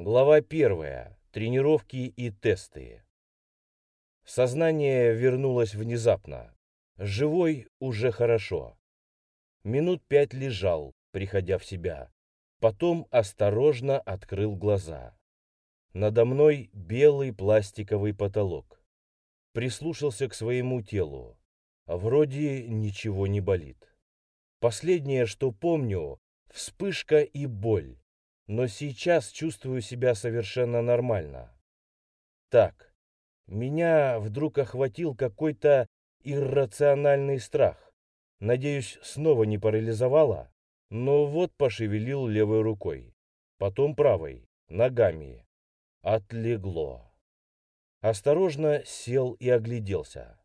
Глава первая. Тренировки и тесты. Сознание вернулось внезапно. Живой уже хорошо. Минут пять лежал, приходя в себя. Потом осторожно открыл глаза. Надо мной белый пластиковый потолок. Прислушался к своему телу. Вроде ничего не болит. Последнее, что помню, вспышка и боль но сейчас чувствую себя совершенно нормально. Так, меня вдруг охватил какой-то иррациональный страх. Надеюсь, снова не парализовало, но вот пошевелил левой рукой, потом правой, ногами. Отлегло. Осторожно сел и огляделся.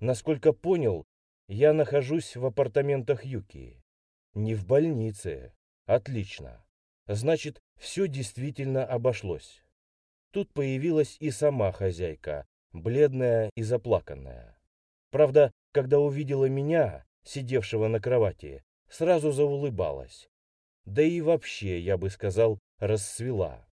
Насколько понял, я нахожусь в апартаментах Юки. Не в больнице. Отлично. Значит, все действительно обошлось. Тут появилась и сама хозяйка, бледная и заплаканная. Правда, когда увидела меня, сидевшего на кровати, сразу заулыбалась. Да и вообще, я бы сказал, расцвела.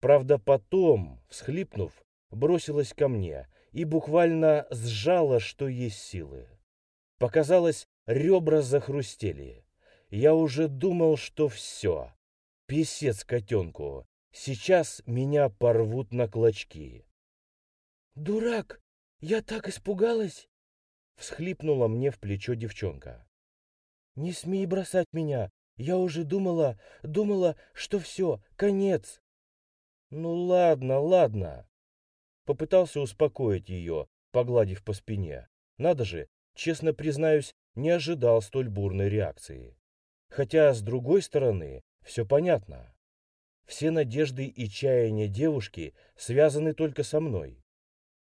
Правда, потом, всхлипнув, бросилась ко мне и буквально сжала, что есть силы. Показалось, ребра захрустели. Я уже думал, что все, Песец котенку. Сейчас меня порвут на клочки. «Дурак! Я так испугалась!» Всхлипнула мне в плечо девчонка. «Не смей бросать меня! Я уже думала, думала, что все, конец!» «Ну ладно, ладно!» Попытался успокоить ее, погладив по спине. Надо же, честно признаюсь, не ожидал столь бурной реакции. Хотя, с другой стороны, все понятно. Все надежды и чаяния девушки связаны только со мной.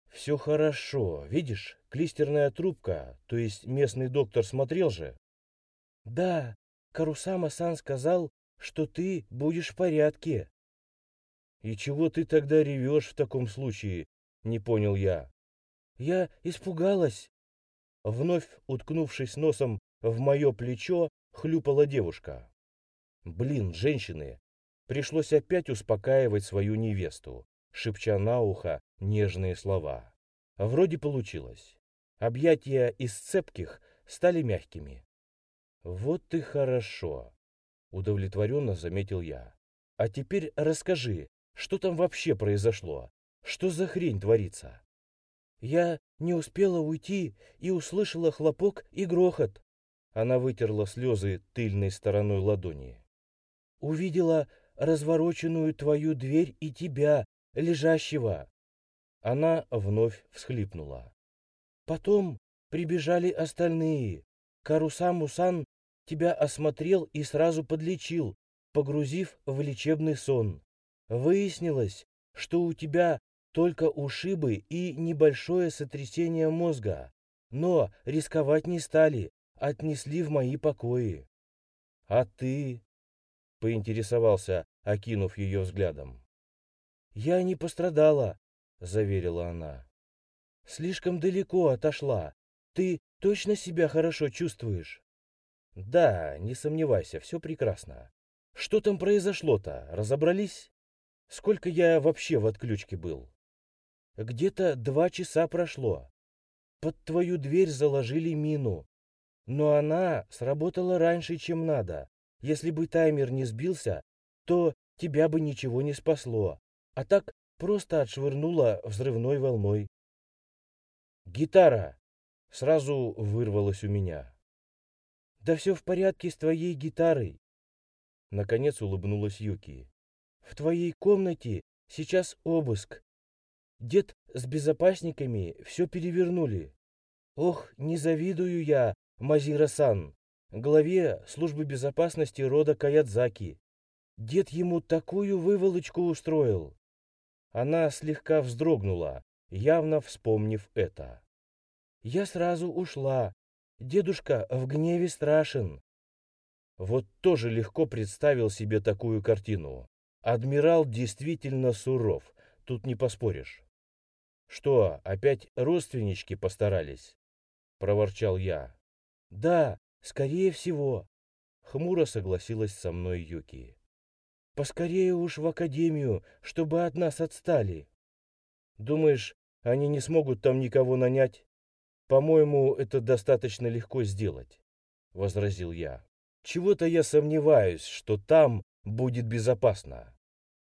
Все хорошо, видишь, клистерная трубка, то есть местный доктор смотрел же? Да, Карусама-сан сказал, что ты будешь в порядке. И чего ты тогда ревешь в таком случае, не понял я. Я испугалась. Вновь уткнувшись носом в мое плечо, хлюпала девушка. Блин, женщины! Пришлось опять успокаивать свою невесту, шепча на ухо нежные слова. Вроде получилось. Объятия из цепких стали мягкими. Вот и хорошо, удовлетворенно заметил я. А теперь расскажи, что там вообще произошло? Что за хрень творится? Я не успела уйти и услышала хлопок и грохот. Она вытерла слезы тыльной стороной ладони увидела развороченную твою дверь и тебя, лежащего. Она вновь всхлипнула. Потом прибежали остальные. Карусам-Мусан тебя осмотрел и сразу подлечил, погрузив в лечебный сон. Выяснилось, что у тебя только ушибы и небольшое сотрясение мозга. Но рисковать не стали, отнесли в мои покои. А ты? Поинтересовался, окинув ее взглядом. «Я не пострадала», — заверила она. «Слишком далеко отошла. Ты точно себя хорошо чувствуешь?» «Да, не сомневайся, все прекрасно. Что там произошло-то, разобрались? Сколько я вообще в отключке был?» «Где-то два часа прошло. Под твою дверь заложили мину, но она сработала раньше, чем надо. Если бы таймер не сбился, то тебя бы ничего не спасло, а так просто отшвырнуло взрывной волной. «Гитара!» — сразу вырвалось у меня. «Да все в порядке с твоей гитарой!» Наконец улыбнулась Юки. «В твоей комнате сейчас обыск. Дед с безопасниками все перевернули. Ох, не завидую я, Мазира-сан главе службы безопасности рода Каядзаки. Дед ему такую выволочку устроил. Она слегка вздрогнула, явно вспомнив это. Я сразу ушла. Дедушка в гневе страшен. Вот тоже легко представил себе такую картину. Адмирал действительно суров, тут не поспоришь. Что, опять родственнички постарались? Проворчал я. Да, Скорее всего, хмуро согласилась со мной Юки. Поскорее уж в академию, чтобы от нас отстали. Думаешь, они не смогут там никого нанять? По-моему, это достаточно легко сделать, возразил я. Чего-то я сомневаюсь, что там будет безопасно.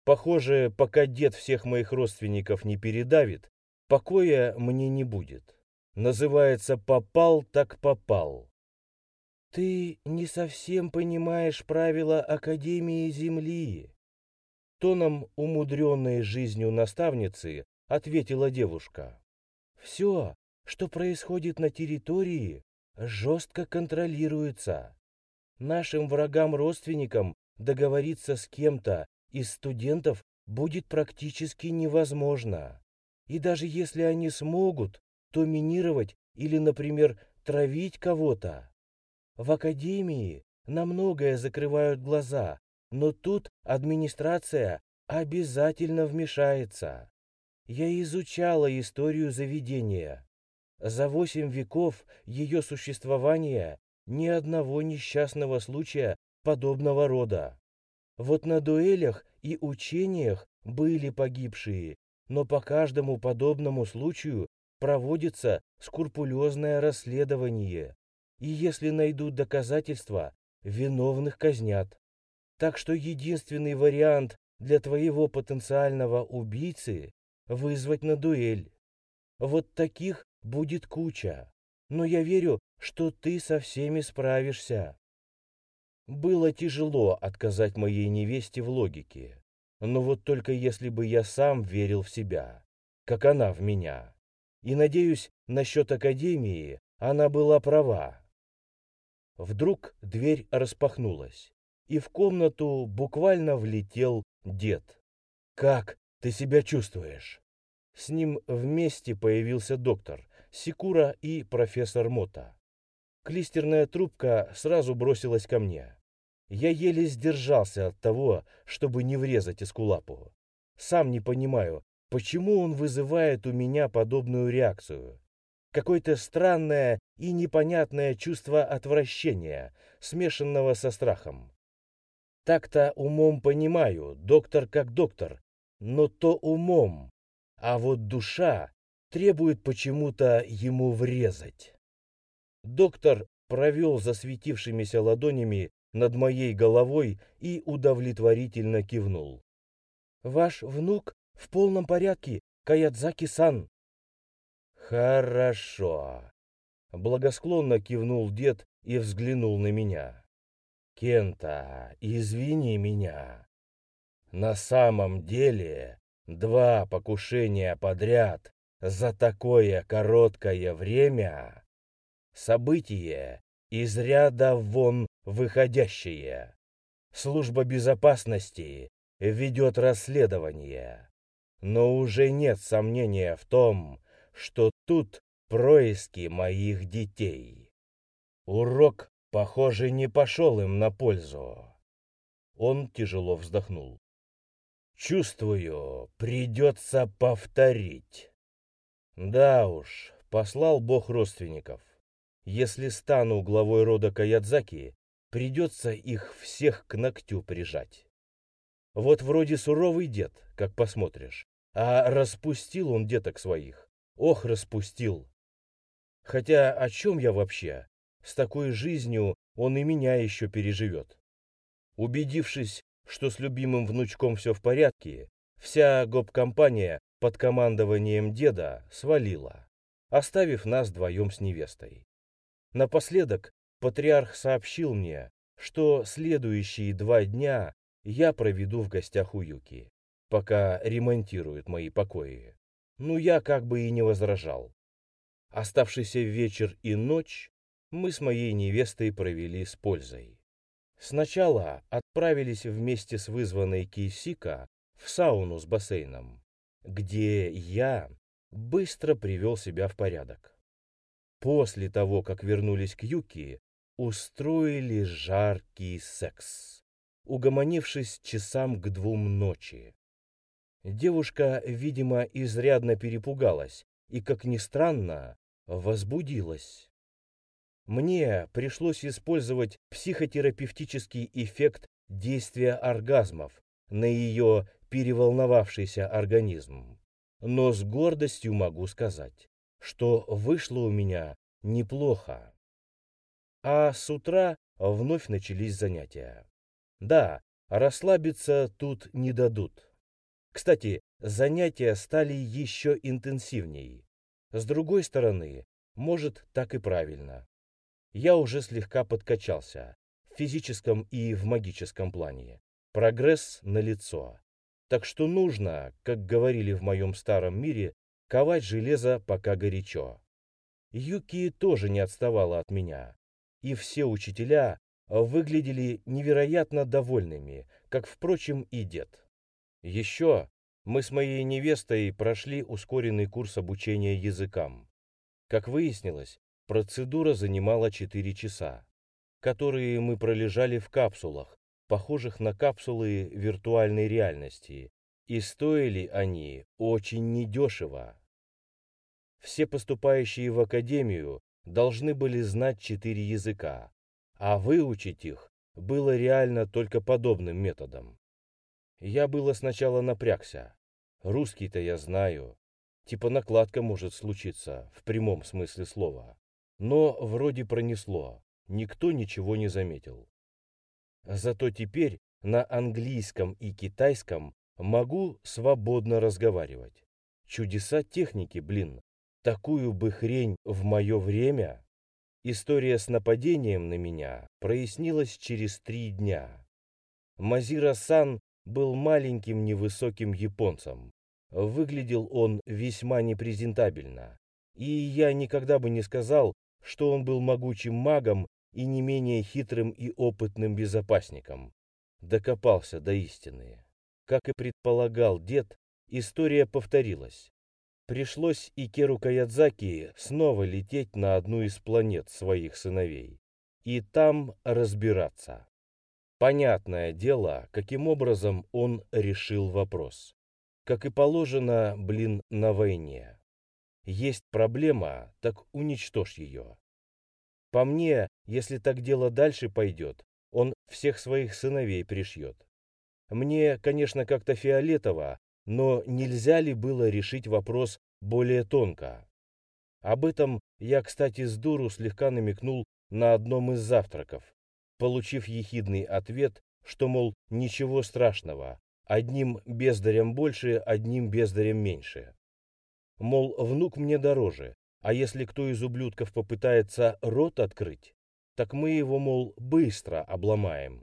Похоже, пока дед всех моих родственников не передавит, покоя мне не будет. Называется «попал, так попал». Ты не совсем понимаешь правила Академии Земли. Тоном умудренной жизнью наставницы ответила девушка. Все, что происходит на территории, жестко контролируется. Нашим врагам-родственникам договориться с кем-то из студентов будет практически невозможно. И даже если они смогут, то минировать или, например, травить кого-то. В академии на многое закрывают глаза, но тут администрация обязательно вмешается. Я изучала историю заведения. За восемь веков ее существования ни одного несчастного случая подобного рода. Вот на дуэлях и учениях были погибшие, но по каждому подобному случаю проводится скрупулезное расследование. И если найдут доказательства, виновных казнят. Так что единственный вариант для твоего потенциального убийцы – вызвать на дуэль. Вот таких будет куча. Но я верю, что ты со всеми справишься. Было тяжело отказать моей невесте в логике. Но вот только если бы я сам верил в себя, как она в меня. И надеюсь, насчет Академии она была права. Вдруг дверь распахнулась, и в комнату буквально влетел дед. «Как ты себя чувствуешь?» С ним вместе появился доктор, Секура и профессор Мота. Клистерная трубка сразу бросилась ко мне. Я еле сдержался от того, чтобы не врезать Эскулапу. Сам не понимаю, почему он вызывает у меня подобную реакцию. Какое-то странное и непонятное чувство отвращения, смешанного со страхом. Так-то умом понимаю, доктор как доктор, но то умом, а вот душа требует почему-то ему врезать. Доктор провел засветившимися ладонями над моей головой и удовлетворительно кивнул. «Ваш внук в полном порядке, Каядзаки-сан!» «Хорошо!» Благосклонно кивнул дед и взглянул на меня. «Кента, извини меня. На самом деле, два покушения подряд за такое короткое время — событие из ряда вон выходящее. Служба безопасности ведет расследование. Но уже нет сомнения в том, что тут происки моих детей. Урок, похоже, не пошел им на пользу. Он тяжело вздохнул. Чувствую, придется повторить. Да уж, послал Бог родственников. Если стану главой рода Каядзаки, придется их всех к ногтю прижать. Вот вроде суровый дед, как посмотришь, а распустил он деток своих. Ох, распустил. Хотя о чем я вообще? С такой жизнью он и меня еще переживет. Убедившись, что с любимым внучком все в порядке, вся гоп-компания под командованием деда свалила, оставив нас вдвоем с невестой. Напоследок патриарх сообщил мне, что следующие два дня я проведу в гостях у Юки, пока ремонтируют мои покои. Ну, я как бы и не возражал. Оставшийся вечер и ночь мы с моей невестой провели с пользой. Сначала отправились вместе с вызванной Кисика в сауну с бассейном, где я быстро привел себя в порядок. После того, как вернулись к Юки, устроили жаркий секс, угомонившись часам к двум ночи. Девушка, видимо, изрядно перепугалась и, как ни странно, возбудилась. Мне пришлось использовать психотерапевтический эффект действия оргазмов на ее переволновавшийся организм. Но с гордостью могу сказать, что вышло у меня неплохо. А с утра вновь начались занятия. Да, расслабиться тут не дадут. Кстати, занятия стали еще интенсивней. С другой стороны, может, так и правильно. Я уже слегка подкачался в физическом и в магическом плане. Прогресс налицо. Так что нужно, как говорили в моем старом мире, ковать железо пока горячо. Юки тоже не отставала от меня. И все учителя выглядели невероятно довольными, как, впрочем, и дед. Еще мы с моей невестой прошли ускоренный курс обучения языкам. Как выяснилось, процедура занимала 4 часа, которые мы пролежали в капсулах, похожих на капсулы виртуальной реальности, и стоили они очень недешево. Все поступающие в академию должны были знать четыре языка, а выучить их было реально только подобным методом. Я было сначала напрягся. Русский-то я знаю. Типа накладка может случиться, в прямом смысле слова. Но вроде пронесло, никто ничего не заметил. Зато теперь на английском и китайском могу свободно разговаривать. Чудеса техники, блин. Такую бы хрень в мое время. История с нападением на меня прояснилась через три дня. Мазира-сан был маленьким невысоким японцем. Выглядел он весьма непрезентабельно. И я никогда бы не сказал, что он был могучим магом и не менее хитрым и опытным безопасником. Докопался до истины. Как и предполагал дед, история повторилась. Пришлось Икеру Каядзаки снова лететь на одну из планет своих сыновей и там разбираться. Понятное дело, каким образом он решил вопрос. Как и положено, блин, на войне. Есть проблема, так уничтожь ее. По мне, если так дело дальше пойдет, он всех своих сыновей пришьет. Мне, конечно, как-то фиолетово, но нельзя ли было решить вопрос более тонко? Об этом я, кстати, с дуру слегка намекнул на одном из завтраков, получив ехидный ответ, что, мол, ничего страшного, одним бездарем больше, одним бездарем меньше. Мол, внук мне дороже, а если кто из ублюдков попытается рот открыть, так мы его, мол, быстро обломаем.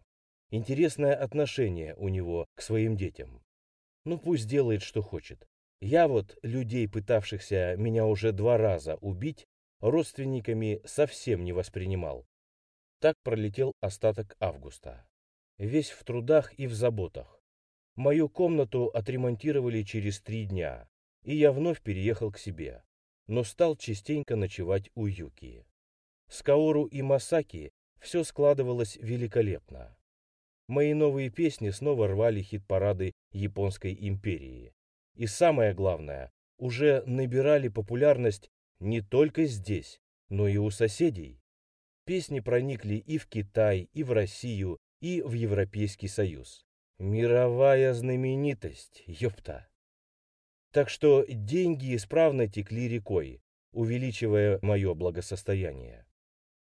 Интересное отношение у него к своим детям. Ну пусть делает, что хочет. Я вот людей, пытавшихся меня уже два раза убить, родственниками совсем не воспринимал. Так пролетел остаток августа. Весь в трудах и в заботах. Мою комнату отремонтировали через три дня, и я вновь переехал к себе но стал частенько ночевать у Юки. С Каору и Масаки все складывалось великолепно. Мои новые песни снова рвали хит-парады Японской империи. И самое главное, уже набирали популярность не только здесь, но и у соседей. Песни проникли и в Китай, и в Россию, и в Европейский Союз. Мировая знаменитость, ёпта! Так что деньги исправно текли рекой, увеличивая мое благосостояние.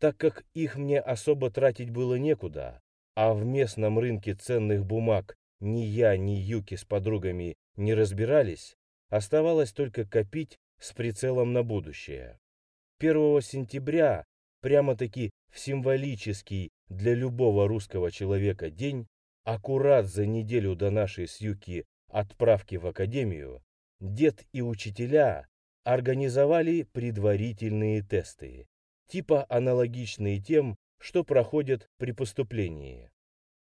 Так как их мне особо тратить было некуда, а в местном рынке ценных бумаг ни я, ни Юки с подругами не разбирались, оставалось только копить с прицелом на будущее. 1 сентября, прямо-таки в символический для любого русского человека день, аккурат за неделю до нашей с Юки отправки в академию, дед и учителя организовали предварительные тесты, типа аналогичные тем, что проходят при поступлении.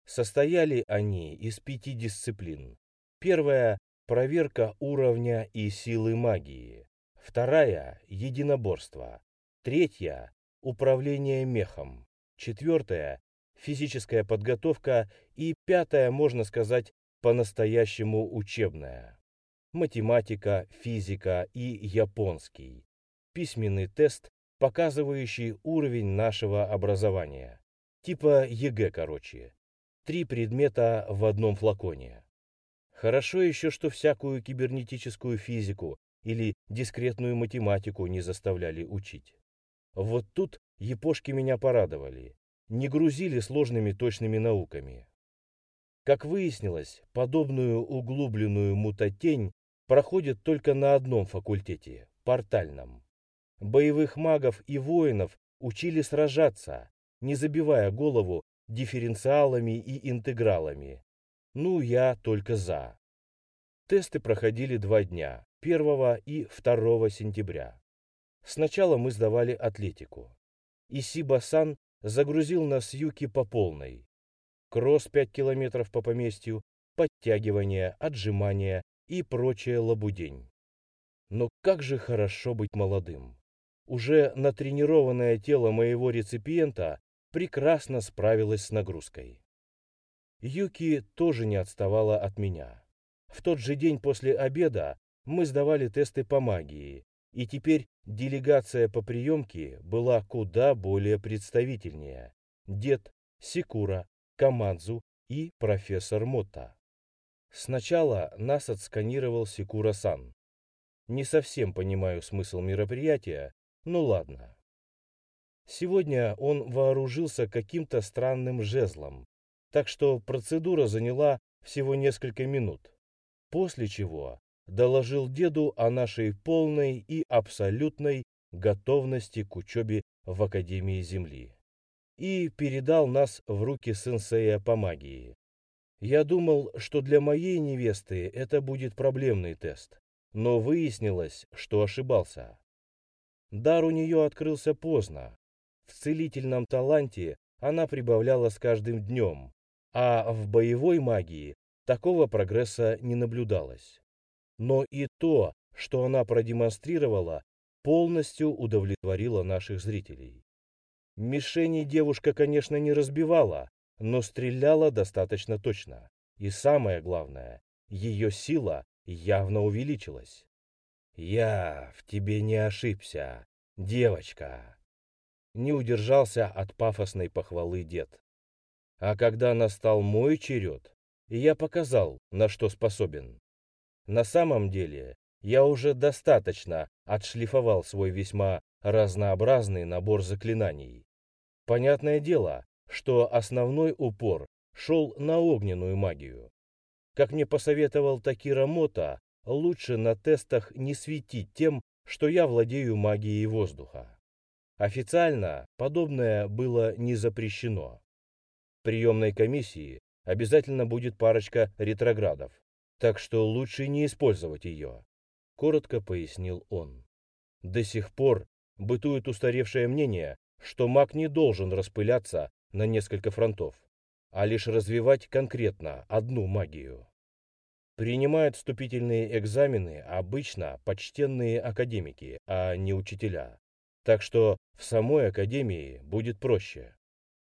Состояли они из пяти дисциплин. Первая – проверка уровня и силы магии. Вторая – единоборство. Третья – управление мехом. Четвертая – физическая подготовка. И пятая, можно сказать, по-настоящему учебная математика, физика и японский. Письменный тест, показывающий уровень нашего образования. Типа ЕГЭ, короче. Три предмета в одном флаконе. Хорошо еще, что всякую кибернетическую физику или дискретную математику не заставляли учить. Вот тут епошки меня порадовали, не грузили сложными точными науками. Как выяснилось, подобную углубленную мутатень проходит только на одном факультете – портальном. Боевых магов и воинов учили сражаться, не забивая голову дифференциалами и интегралами. Ну, я только за. Тесты проходили два дня, 1 и 2 сентября. Сначала мы сдавали атлетику. Исиба-сан загрузил нас юки по полной. Кросс 5 километров по поместью, подтягивания, отжимания и прочая лабудень. Но как же хорошо быть молодым. Уже натренированное тело моего реципиента прекрасно справилось с нагрузкой. Юки тоже не отставала от меня. В тот же день после обеда мы сдавали тесты по магии, и теперь делегация по приемке была куда более представительнее. Дед, Секура, Камадзу и профессор Мотта. Сначала нас отсканировал Секура-сан. Не совсем понимаю смысл мероприятия, но ладно. Сегодня он вооружился каким-то странным жезлом, так что процедура заняла всего несколько минут, после чего доложил деду о нашей полной и абсолютной готовности к учебе в Академии Земли и передал нас в руки сенсея по магии. Я думал, что для моей невесты это будет проблемный тест, но выяснилось, что ошибался. Дар у нее открылся поздно. В целительном таланте она прибавляла с каждым днем, а в боевой магии такого прогресса не наблюдалось. Но и то, что она продемонстрировала, полностью удовлетворило наших зрителей. Мишени девушка, конечно, не разбивала, но стреляла достаточно точно. И самое главное, ее сила явно увеличилась. «Я в тебе не ошибся, девочка!» Не удержался от пафосной похвалы дед. А когда настал мой черед, я показал, на что способен. На самом деле, я уже достаточно отшлифовал свой весьма разнообразный набор заклинаний. Понятное дело, что основной упор шел на огненную магию. Как мне посоветовал Такира Мота, лучше на тестах не светить тем, что я владею магией воздуха. Официально подобное было не запрещено приемной комиссии обязательно будет парочка ретроградов, так что лучше не использовать ее», — коротко пояснил он. До сих пор бытует устаревшее мнение, что маг не должен распыляться на несколько фронтов, а лишь развивать конкретно одну магию. Принимают вступительные экзамены обычно почтенные академики, а не учителя. Так что в самой академии будет проще.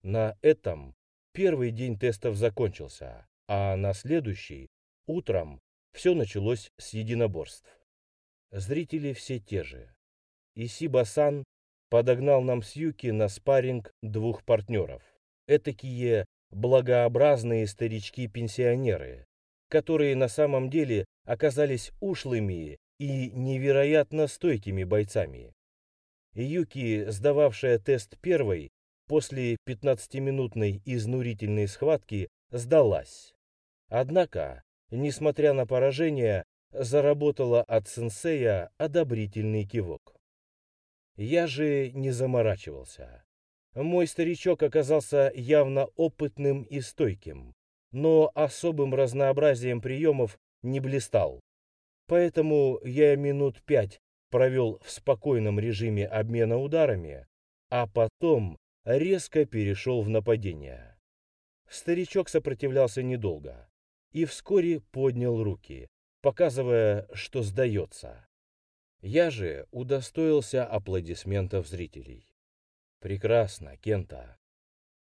На этом Первый день тестов закончился, а на следующий, утром, все началось с единоборств. Зрители все те же. Исиба-сан подогнал нам с Юки на спарринг двух партнеров. Этакие благообразные старички-пенсионеры, которые на самом деле оказались ушлыми и невероятно стойкими бойцами. Юки, сдававшая тест первой, после 15-минутной изнурительной схватки сдалась. Однако, несмотря на поражение, заработала от сенсея одобрительный кивок. Я же не заморачивался. Мой старичок оказался явно опытным и стойким, но особым разнообразием приемов не блистал. Поэтому я минут пять провел в спокойном режиме обмена ударами, а потом резко перешел в нападение. Старичок сопротивлялся недолго и вскоре поднял руки, показывая, что сдается. Я же удостоился аплодисментов зрителей. «Прекрасно, Кента!»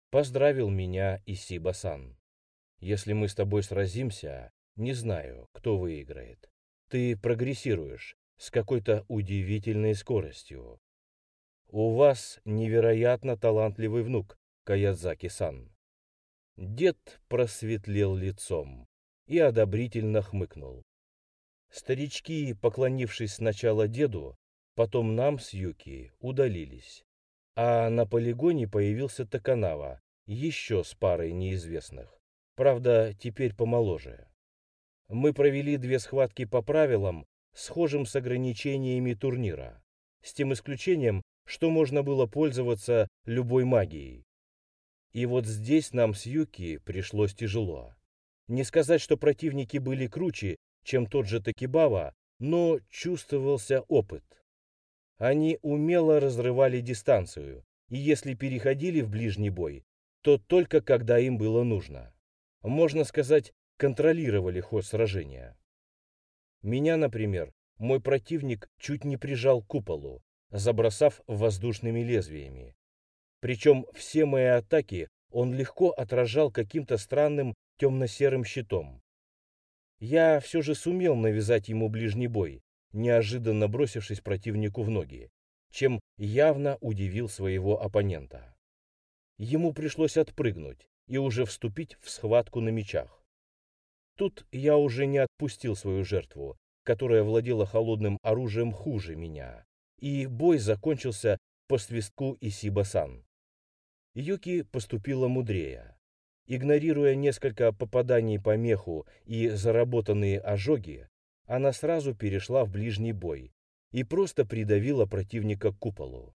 Поздравил меня Исиба-сан. «Если мы с тобой сразимся, не знаю, кто выиграет. Ты прогрессируешь с какой-то удивительной скоростью. У вас невероятно талантливый внук, Каядзаки-сан. Дед просветлел лицом и одобрительно хмыкнул. Старички, поклонившись сначала деду, потом нам с Юки, удалились. А на полигоне появился Таканава, еще с парой неизвестных. Правда, теперь помоложе. Мы провели две схватки по правилам, схожим с ограничениями турнира, с тем исключением, что можно было пользоваться любой магией. И вот здесь нам с Юки пришлось тяжело. Не сказать, что противники были круче, чем тот же Такибава, но чувствовался опыт. Они умело разрывали дистанцию, и если переходили в ближний бой, то только когда им было нужно. Можно сказать, контролировали ход сражения. Меня, например, мой противник чуть не прижал к куполу, забросав воздушными лезвиями. Причем все мои атаки он легко отражал каким-то странным темно-серым щитом. Я все же сумел навязать ему ближний бой, неожиданно бросившись противнику в ноги, чем явно удивил своего оппонента. Ему пришлось отпрыгнуть и уже вступить в схватку на мечах. Тут я уже не отпустил свою жертву, которая владела холодным оружием хуже меня, и бой закончился по свистку Исиба-сан. Юки поступила мудрее. Игнорируя несколько попаданий по меху и заработанные ожоги, она сразу перешла в ближний бой и просто придавила противника к куполу.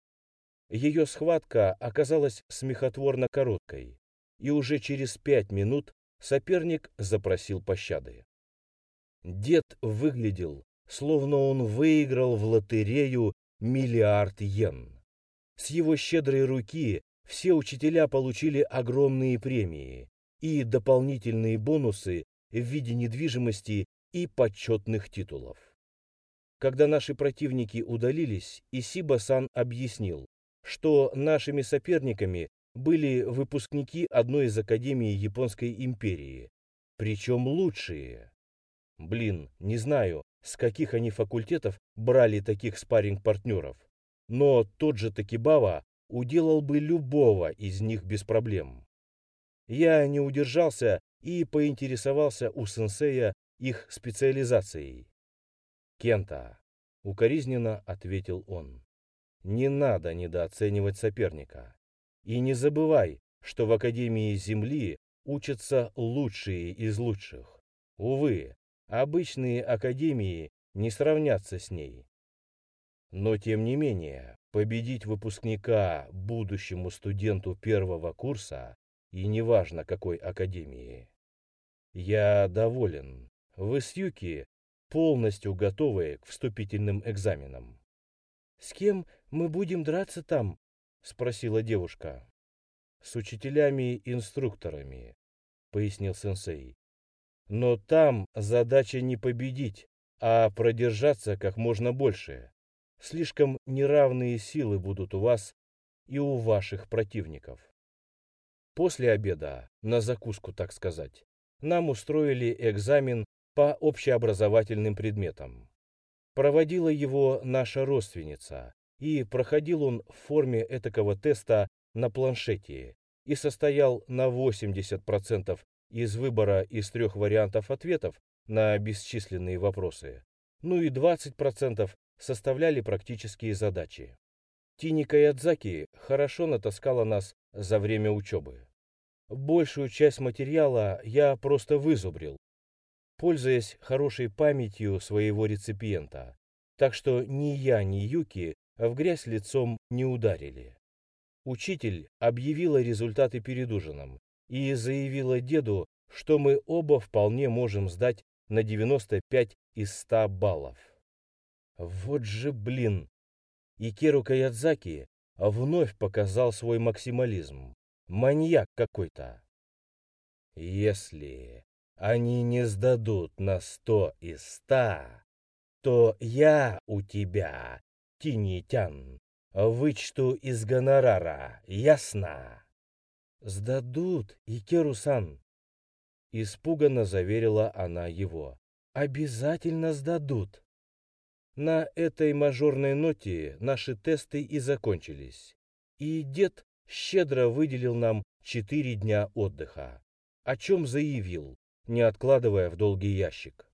Ее схватка оказалась смехотворно короткой, и уже через пять минут соперник запросил пощады. Дед выглядел, словно он выиграл в лотерею миллиард йен. С его щедрой руки все учителя получили огромные премии и дополнительные бонусы в виде недвижимости и почетных титулов. Когда наши противники удалились, Исиба-сан объяснил, что нашими соперниками были выпускники одной из академий Японской империи, причем лучшие. Блин, не знаю, с каких они факультетов брали таких спарринг-партнеров, но тот же Такибава уделал бы любого из них без проблем. Я не удержался и поинтересовался у сенсея их специализацией. «Кента», — укоризненно ответил он, — «не надо недооценивать соперника. И не забывай, что в Академии Земли учатся лучшие из лучших. Увы, обычные академии не сравнятся с ней. Но тем не менее, победить выпускника будущему студенту первого курса, и неважно какой академии. Я доволен. Вы с Юки полностью готовы к вступительным экзаменам. «С кем мы будем драться там?» — спросила девушка. «С учителями-инструкторами», — пояснил сенсей. «Но там задача не победить, а продержаться как можно больше. Слишком неравные силы будут у вас и у ваших противников. После обеда, на закуску, так сказать, нам устроили экзамен по общеобразовательным предметам. Проводила его наша родственница, и проходил он в форме этакого теста на планшете и состоял на 80% из выбора из трех вариантов ответов на бесчисленные вопросы, ну и 20% составляли практические задачи. Тини Каядзаки хорошо натаскала нас за время учебы. Большую часть материала я просто вызубрил, пользуясь хорошей памятью своего реципиента, так что ни я, ни Юки в грязь лицом не ударили. Учитель объявила результаты перед ужином и заявила деду, что мы оба вполне можем сдать на 95 из 100 баллов. Вот же блин! Икеру Каядзаки вновь показал свой максимализм. Маньяк какой-то. Если они не сдадут на сто из ста, то я у тебя, Тинитян, вычту из гонорара, ясно? Сдадут, Икеру-сан. Испуганно заверила она его. Обязательно сдадут. На этой мажорной ноте наши тесты и закончились. И дед щедро выделил нам четыре дня отдыха, о чем заявил, не откладывая в долгий ящик.